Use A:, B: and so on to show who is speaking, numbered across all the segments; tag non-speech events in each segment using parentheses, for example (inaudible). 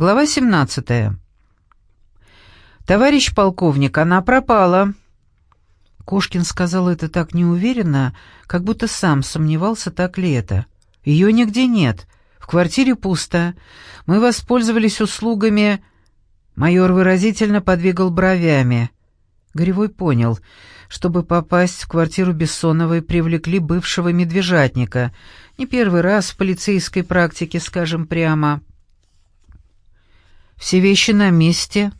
A: Глава 17. «Товарищ полковник, она пропала!» Кошкин сказал это так неуверенно, как будто сам сомневался, так ли это. «Ее нигде нет. В квартире пусто. Мы воспользовались услугами...» Майор выразительно подвигал бровями. Горевой понял. Чтобы попасть в квартиру Бессоновой, привлекли бывшего медвежатника. Не первый раз в полицейской практике, скажем прямо. Все вещи на месте.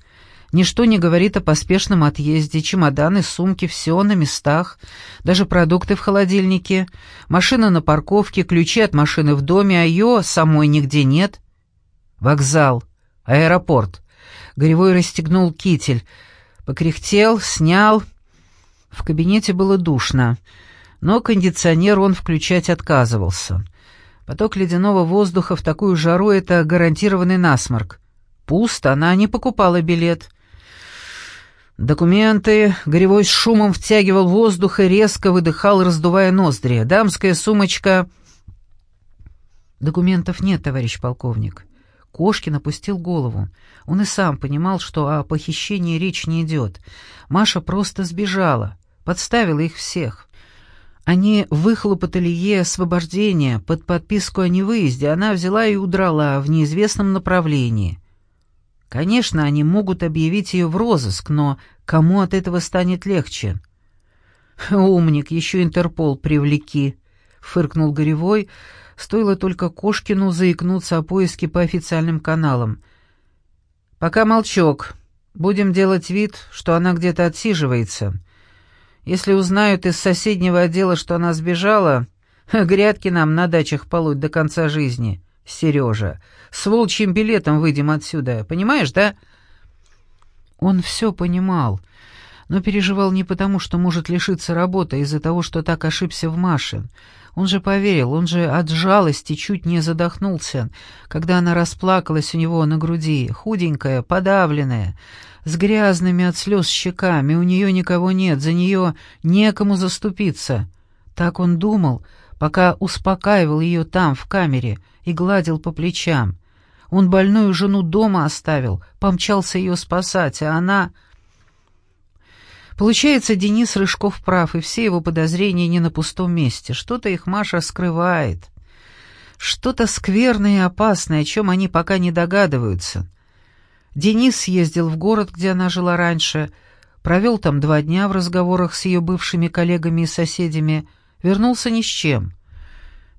A: Ничто не говорит о поспешном отъезде. Чемоданы, сумки, все на местах. Даже продукты в холодильнике. Машина на парковке, ключи от машины в доме, а ее самой нигде нет. Вокзал. Аэропорт. Горевой расстегнул китель. Покряхтел, снял. В кабинете было душно. Но кондиционер он включать отказывался. Поток ледяного воздуха в такую жару — это гарантированный насморк. Пусто, она не покупала билет. Документы. Горевой с шумом втягивал воздух и резко выдыхал, раздувая ноздри. Дамская сумочка... Документов нет, товарищ полковник. Кошкин опустил голову. Он и сам понимал, что о похищении речь не идет. Маша просто сбежала, подставила их всех. Они выхлопотали ей освобождение под подписку о невыезде, она взяла и удрала в неизвестном направлении. Конечно, они могут объявить ее в розыск, но кому от этого станет легче? «Умник, еще Интерпол привлеки», — фыркнул Горевой. Стоило только Кошкину заикнуться о поиске по официальным каналам. «Пока молчок. Будем делать вид, что она где-то отсиживается. Если узнают из соседнего отдела, что она сбежала, (laughs) грядки нам на дачах полуть до конца жизни». Сережа. С волчьим билетом выйдем отсюда, понимаешь, да?» Он все понимал, но переживал не потому, что может лишиться работы, а из-за того, что так ошибся в Маше. Он же поверил, он же от жалости чуть не задохнулся, когда она расплакалась у него на груди, худенькая, подавленная, с грязными от слез щеками, у нее никого нет, за нее некому заступиться. Так он думал, пока успокаивал ее там, в камере, и гладил по плечам. Он больную жену дома оставил, помчался ее спасать, а она... Получается, Денис Рыжков прав, и все его подозрения не на пустом месте. Что-то их Маша скрывает. Что-то скверное и опасное, о чем они пока не догадываются. Денис съездил в город, где она жила раньше, провел там два дня в разговорах с ее бывшими коллегами и соседями, вернулся ни с чем.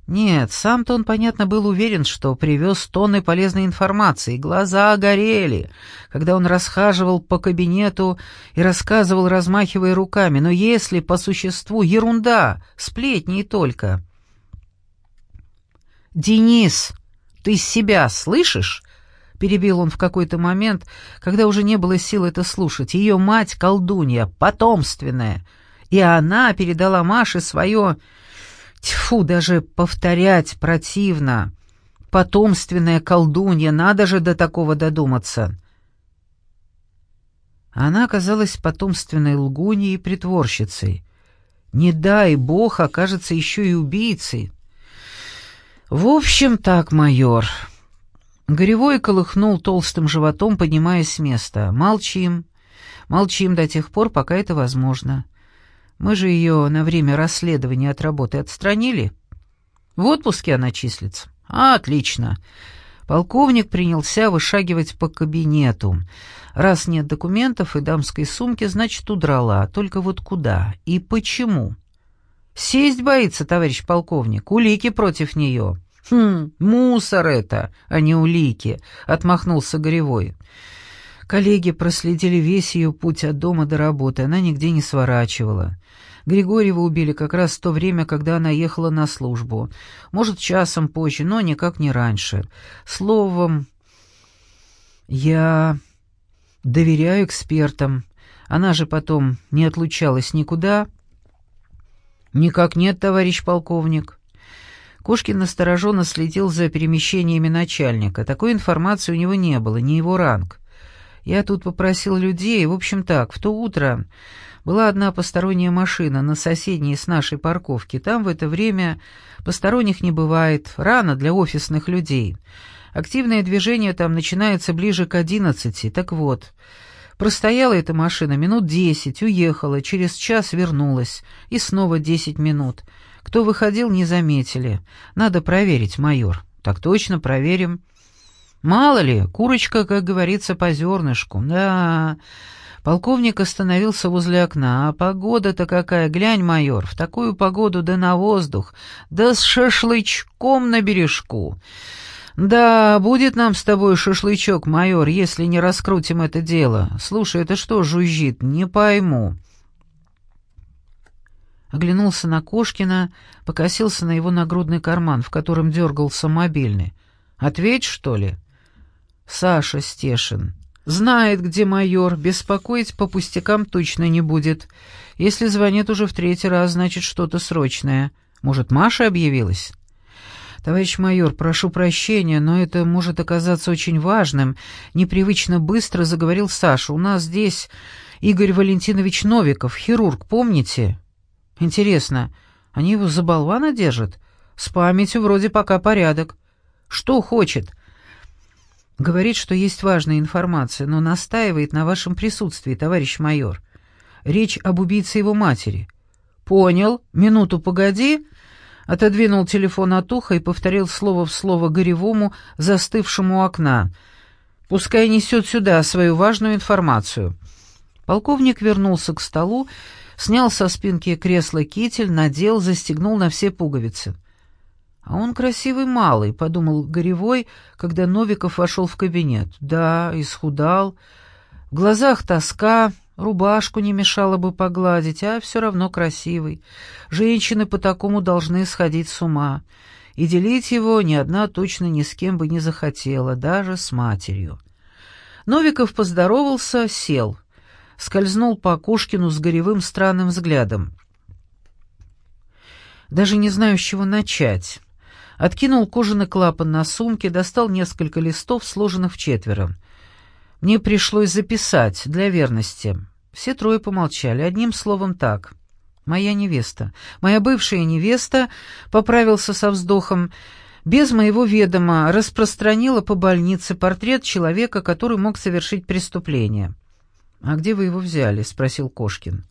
A: Нет, сам-то он, понятно, был уверен, что привез тонны полезной информации. Глаза горели, когда он расхаживал по кабинету и рассказывал, размахивая руками. Но если по существу ерунда, сплетни и только. «Денис, ты себя слышишь?» — перебил он в какой-то момент, когда уже не было сил это слушать. «Ее мать — колдунья, потомственная, и она передала Маше свое...» Тьфу, даже повторять противно. Потомственная колдунья, надо же до такого додуматься. Она оказалась потомственной лгуньей и притворщицей. Не дай бог окажется еще и убийцей. В общем, так, майор. Горевой колыхнул толстым животом, поднимаясь с места. Молчим. Молчим до тех пор, пока это возможно. Мы же ее на время расследования от работы отстранили. В отпуске она числится. А, отлично. Полковник принялся вышагивать по кабинету. Раз нет документов и дамской сумки, значит, удрала. Только вот куда и почему? Сесть боится, товарищ полковник. Улики против нее. Хм, мусор это, а не улики, отмахнулся Горевой. Коллеги проследили весь ее путь от дома до работы, она нигде не сворачивала. Григорьева убили как раз в то время, когда она ехала на службу. Может, часом позже, но никак не раньше. Словом, я доверяю экспертам. Она же потом не отлучалась никуда. Никак нет, товарищ полковник. Кошкин настороженно следил за перемещениями начальника. Такой информации у него не было, не его ранг. Я тут попросил людей, в общем так, в то утро была одна посторонняя машина на соседней с нашей парковки. Там в это время посторонних не бывает, рано для офисных людей. Активное движение там начинается ближе к одиннадцати. Так вот, простояла эта машина минут десять, уехала, через час вернулась. И снова десять минут. Кто выходил, не заметили. Надо проверить, майор. Так точно, проверим. Мало ли, курочка, как говорится, по зернышку. Да, полковник остановился возле окна. А погода-то какая, глянь, майор, в такую погоду да на воздух, да с шашлычком на бережку. Да, будет нам с тобой шашлычок, майор, если не раскрутим это дело. Слушай, это что жужжит, не пойму. Оглянулся на Кошкина, покосился на его нагрудный карман, в котором дергался мобильный. «Ответь, что ли?» Саша Стешин. Знает, где майор, беспокоить по пустякам точно не будет. Если звонит уже в третий раз, значит, что-то срочное. Может, Маша объявилась? «Товарищ майор, прошу прощения, но это может оказаться очень важным», — непривычно быстро заговорил Саша. «У нас здесь Игорь Валентинович Новиков, хирург, помните?» «Интересно, они его за болвана держат? С памятью вроде пока порядок. Что хочет?» Говорит, что есть важная информация, но настаивает на вашем присутствии, товарищ майор. Речь об убийце его матери. Понял. Минуту погоди. Отодвинул телефон от уха и повторил слово в слово Горевому, застывшему у окна. Пускай несет сюда свою важную информацию. Полковник вернулся к столу, снял со спинки кресла китель, надел, застегнул на все пуговицы. «А он красивый малый», — подумал Горевой, когда Новиков вошел в кабинет. «Да, исхудал. В глазах тоска, рубашку не мешало бы погладить, а все равно красивый. Женщины по такому должны сходить с ума. И делить его ни одна точно ни с кем бы не захотела, даже с матерью». Новиков поздоровался, сел. Скользнул по Кошкину с горевым странным взглядом. «Даже не знаю, с чего начать». Откинул кожаный клапан на сумке, достал несколько листов, сложенных в четверо. Мне пришлось записать, для верности. Все трое помолчали, одним словом так. «Моя невеста, моя бывшая невеста», — поправился со вздохом, — без моего ведома распространила по больнице портрет человека, который мог совершить преступление. «А где вы его взяли?» — спросил Кошкин.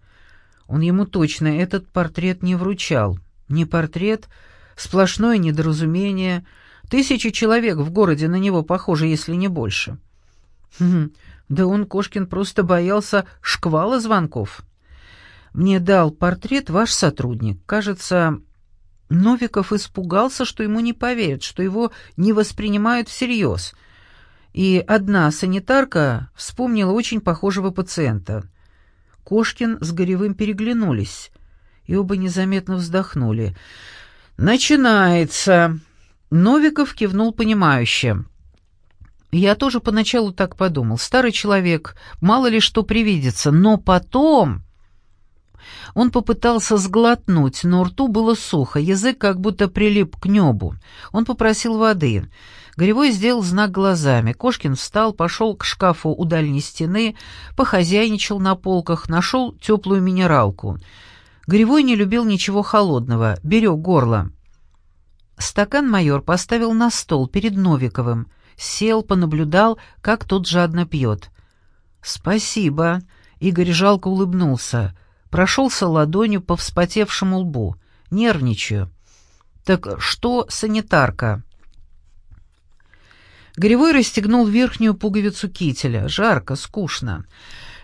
A: Он ему точно этот портрет не вручал. Не портрет, Сплошное недоразумение. Тысячи человек в городе на него похожи, если не больше. Хм, да он, Кошкин, просто боялся шквала звонков. Мне дал портрет ваш сотрудник. Кажется, Новиков испугался, что ему не поверят, что его не воспринимают всерьез. И одна санитарка вспомнила очень похожего пациента. Кошкин с Горевым переглянулись, и оба незаметно вздохнули. «Начинается!» Новиков кивнул понимающе. Я тоже поначалу так подумал. Старый человек, мало ли что привидится, но потом... Он попытался сглотнуть, но рту было сухо, язык как будто прилип к небу. Он попросил воды. Горевой сделал знак глазами. Кошкин встал, пошел к шкафу у дальней стены, похозяйничал на полках, нашел теплую минералку — Горевой не любил ничего холодного, берег горло. Стакан майор поставил на стол перед Новиковым, сел, понаблюдал, как тот жадно пьет. «Спасибо», — Игорь жалко улыбнулся, прошелся ладонью по вспотевшему лбу. «Нервничаю». «Так что санитарка?» Горевой расстегнул верхнюю пуговицу кителя. Жарко, скучно.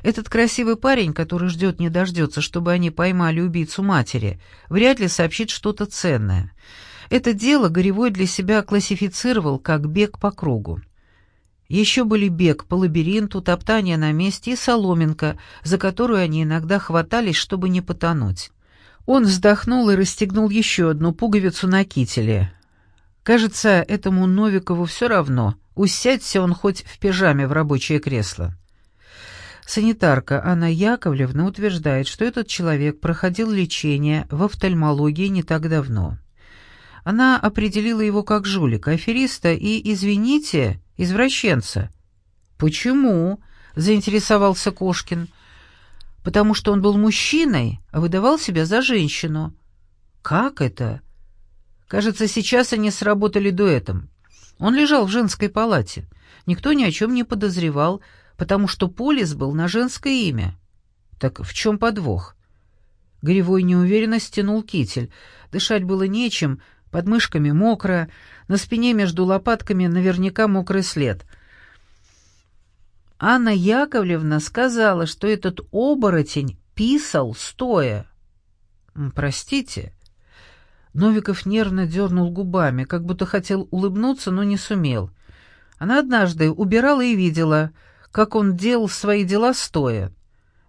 A: Этот красивый парень, который ждет не дождется, чтобы они поймали убийцу матери, вряд ли сообщит что-то ценное. Это дело Горевой для себя классифицировал как бег по кругу. Еще были бег по лабиринту, топтание на месте и соломинка, за которую они иногда хватались, чтобы не потонуть. Он вздохнул и расстегнул еще одну пуговицу на кителе. Кажется, этому Новикову все равно, усядься он хоть в пижаме в рабочее кресло. Санитарка Анна Яковлевна утверждает, что этот человек проходил лечение в офтальмологии не так давно. Она определила его как жулика, афериста и, извините, извращенца. «Почему?» — заинтересовался Кошкин. «Потому что он был мужчиной, а выдавал себя за женщину». «Как это?» «Кажется, сейчас они сработали дуэтом. Он лежал в женской палате. Никто ни о чем не подозревал, потому что полис был на женское имя. Так в чем подвох? Гривой неуверенно стянул китель. Дышать было нечем, под мышками мокро, на спине между лопатками наверняка мокрый след. Анна Яковлевна сказала, что этот оборотень писал стоя. «Простите». Новиков нервно дернул губами, как будто хотел улыбнуться, но не сумел. Она однажды убирала и видела, как он делал свои дела стоя.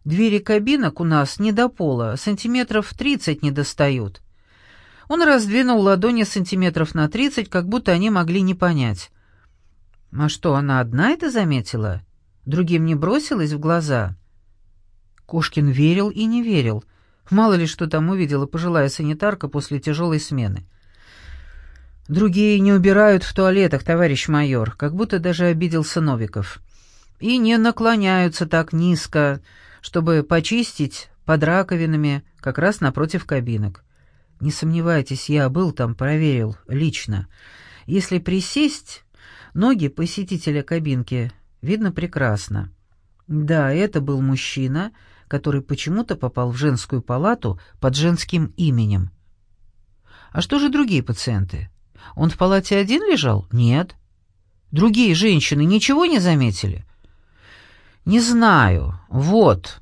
A: Двери кабинок у нас не до пола, сантиметров тридцать не достают. Он раздвинул ладони сантиметров на тридцать, как будто они могли не понять. А что, она одна это заметила? Другим не бросилась в глаза? Кошкин верил и не верил. Мало ли что там увидела пожилая санитарка после тяжелой смены. Другие не убирают в туалетах, товарищ майор, как будто даже обиделся Новиков. И не наклоняются так низко, чтобы почистить под раковинами как раз напротив кабинок. Не сомневайтесь, я был там, проверил, лично. Если присесть, ноги посетителя кабинки видно прекрасно. Да, это был мужчина, который почему-то попал в женскую палату под женским именем. А что же другие пациенты? Он в палате один лежал? Нет. Другие женщины ничего не заметили? Не знаю. Вот.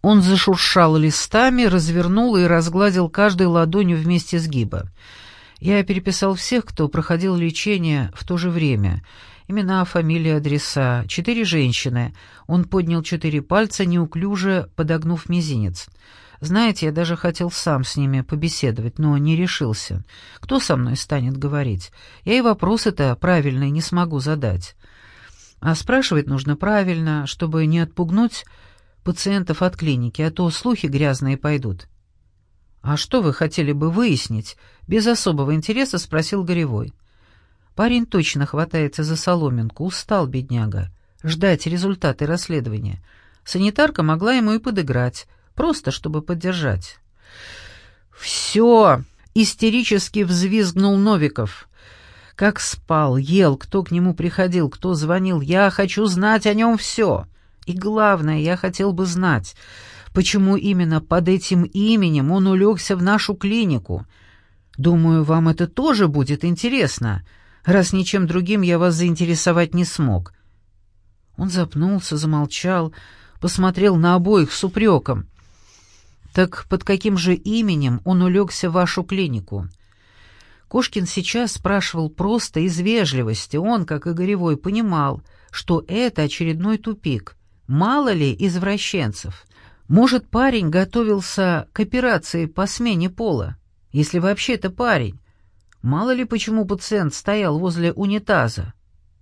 A: Он зашуршал листами, развернул и разгладил каждой ладонью вместе сгиба. Я переписал всех, кто проходил лечение в то же время. Имена, фамилии, адреса. Четыре женщины. Он поднял четыре пальца, неуклюже подогнув мизинец. Знаете, я даже хотел сам с ними побеседовать, но не решился. Кто со мной станет говорить? Я и вопросы-то правильные не смогу задать. А спрашивать нужно правильно, чтобы не отпугнуть пациентов от клиники, а то слухи грязные пойдут. «А что вы хотели бы выяснить?» — без особого интереса спросил Горевой. Парень точно хватается за соломинку, устал бедняга. Ждать результаты расследования. Санитарка могла ему и подыграть, просто чтобы поддержать. «Все!» — истерически взвизгнул Новиков. «Как спал, ел, кто к нему приходил, кто звонил. Я хочу знать о нем все!» И главное, я хотел бы знать, почему именно под этим именем он улегся в нашу клинику. Думаю, вам это тоже будет интересно, раз ничем другим я вас заинтересовать не смог». Он запнулся, замолчал, посмотрел на обоих с упреком. «Так под каким же именем он улегся в вашу клинику?» Кошкин сейчас спрашивал просто из вежливости. Он, как и Горевой, понимал, что это очередной тупик. Мало ли извращенцев. Может, парень готовился к операции по смене пола, если вообще это парень. Мало ли почему пациент стоял возле унитаза.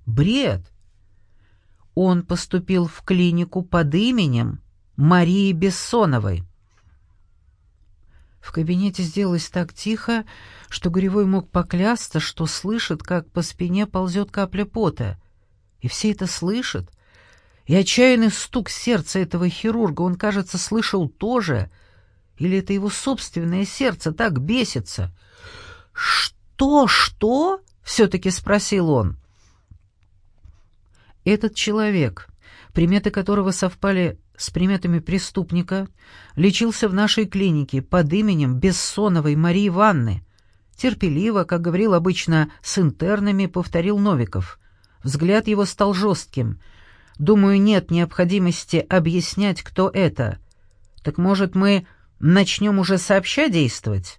A: Бред. Он поступил в клинику под именем Марии Бессоновой. В кабинете сделалось так тихо, что Горевой мог поклясться, что слышит, как по спине ползет капля пота. И все это слышат, и отчаянный стук сердца этого хирурга он, кажется, слышал тоже. Или это его собственное сердце так бесится? «Что, что?» — все-таки спросил он. Этот человек, приметы которого совпали с приметами преступника, лечился в нашей клинике под именем Бессоновой Марии Ивановны. Терпеливо, как говорил обычно с интернами, повторил Новиков. Взгляд его стал жестким — Думаю, нет необходимости объяснять, кто это. Так может, мы начнем уже сообща действовать?»